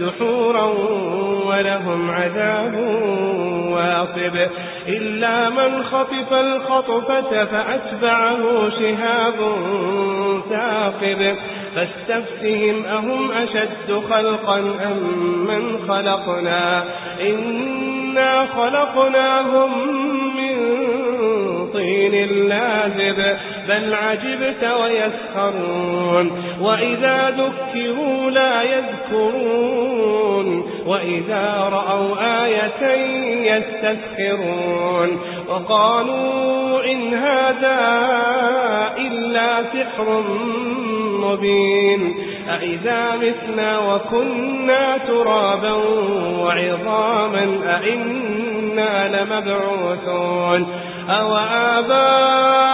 دحورا ولهم عذاب واصب. إلا من خطف الخطفة فأتبعه شهاب ثاقب. فاستفتهم أهم أشد خلقا أم من خلقنا؟ إنا خلقناهم من طين لازب. بل عجبت ويسخرون وإذا ذكروا لا يذكرون وإذا رأوا آية يستسخرون وقالوا إن هذا إلا سحر مبين أئذا مثنا وكنا ترابا وعظاما أئنا لمبعوثون أو آباؤنا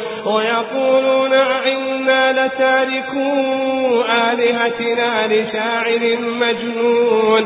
ويقولون أئنا لتاركوا آلهتنا لشاعر مجنون.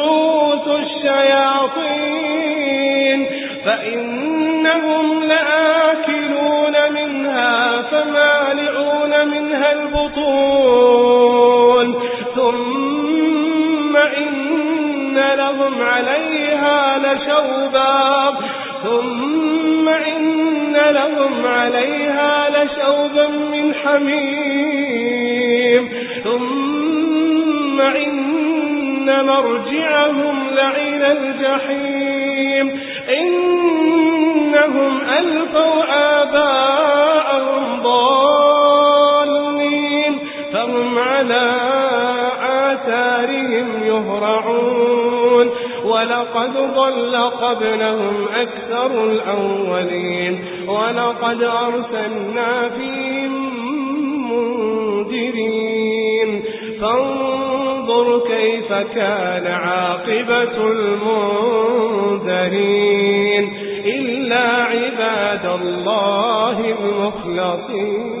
الشياطين فإنهم لآكلون منها فمالئون منها البطون ثم إن لهم عليها لشوبا ثم إن لهم عليها لشوبا من حميم ثم إن مرجعهم لعلى الجحيم. إنهم ألفوا آباءهم ضالين. فهم على آثارهم يهرعون. ولقد ضل قبلهم أكثر الأولين. ولقد أرسلنا فيهم منذرين. فانظر كيف كان عاقبة المنذرين إلا عباد الله المخلصين.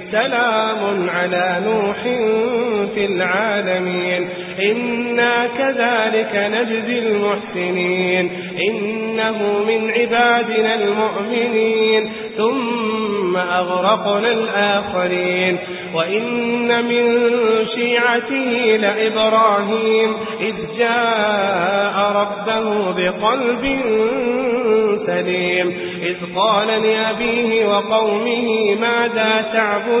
سلام على نوح في العالمين. إنا كذلك نجزي المحسنين. إنه من عبادنا المؤمنين. ثم أغرقنا الآخرين. وإن من شيعته لإبراهيم. إذ جاء ربه بقلب سليم. إذ قال لأبيه وقومه ماذا تعبدون؟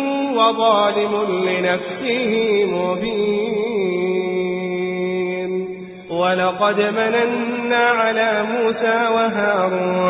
وظالم لنفسه مبين. ولقد مننا على موسى وهارون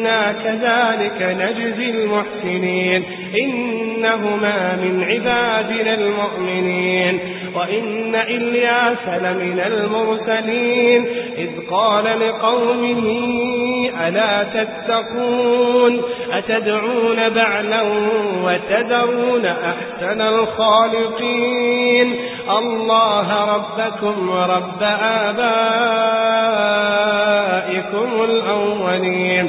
إنا كذلك نجزي المحسنين. إنهما من عبادنا المؤمنين. وإن إلياس لمن المرسلين. إذ قال لقومه ألا تتقون؟ أتدعون بعلا وتدرون أحسن الخالقين؟ الله ربكم ورب آبائكم الأولين.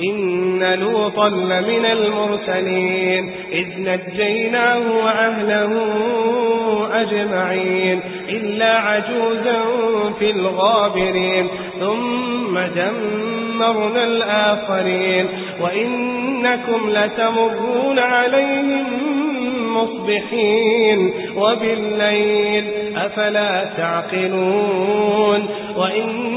وإن لوطا لمن المرسلين إذ نجيناه وأهله أجمعين إلا عجوزا في الغابرين ثم دمرنا الآخرين وإنكم لتمرون عليهم مصبحين وبالليل أفلا تعقلون وإن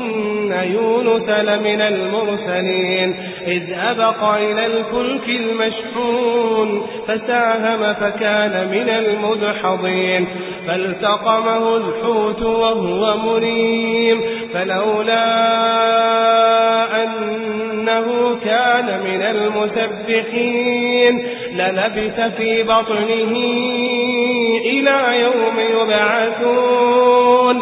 يونس لمن المرسلين إذ أبق إلى الفلك المشحون فساهم فكان من المدحضين. فالتقمه الحوت وهو مريم فلولا أنه كان من المسبحين للبث في بطنه إلى يوم يبعثون.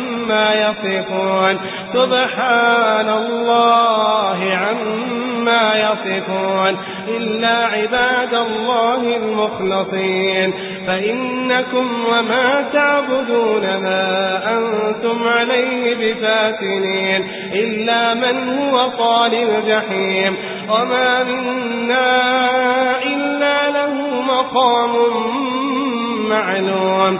يصفون. سبحان الله عما يصفون. إلا عباد الله المخلصين. فإنكم وما تعبدون ما أنتم عليه بفاتنين. إلا من هو طال الجحيم. وما منا إلا له مقام معلوم.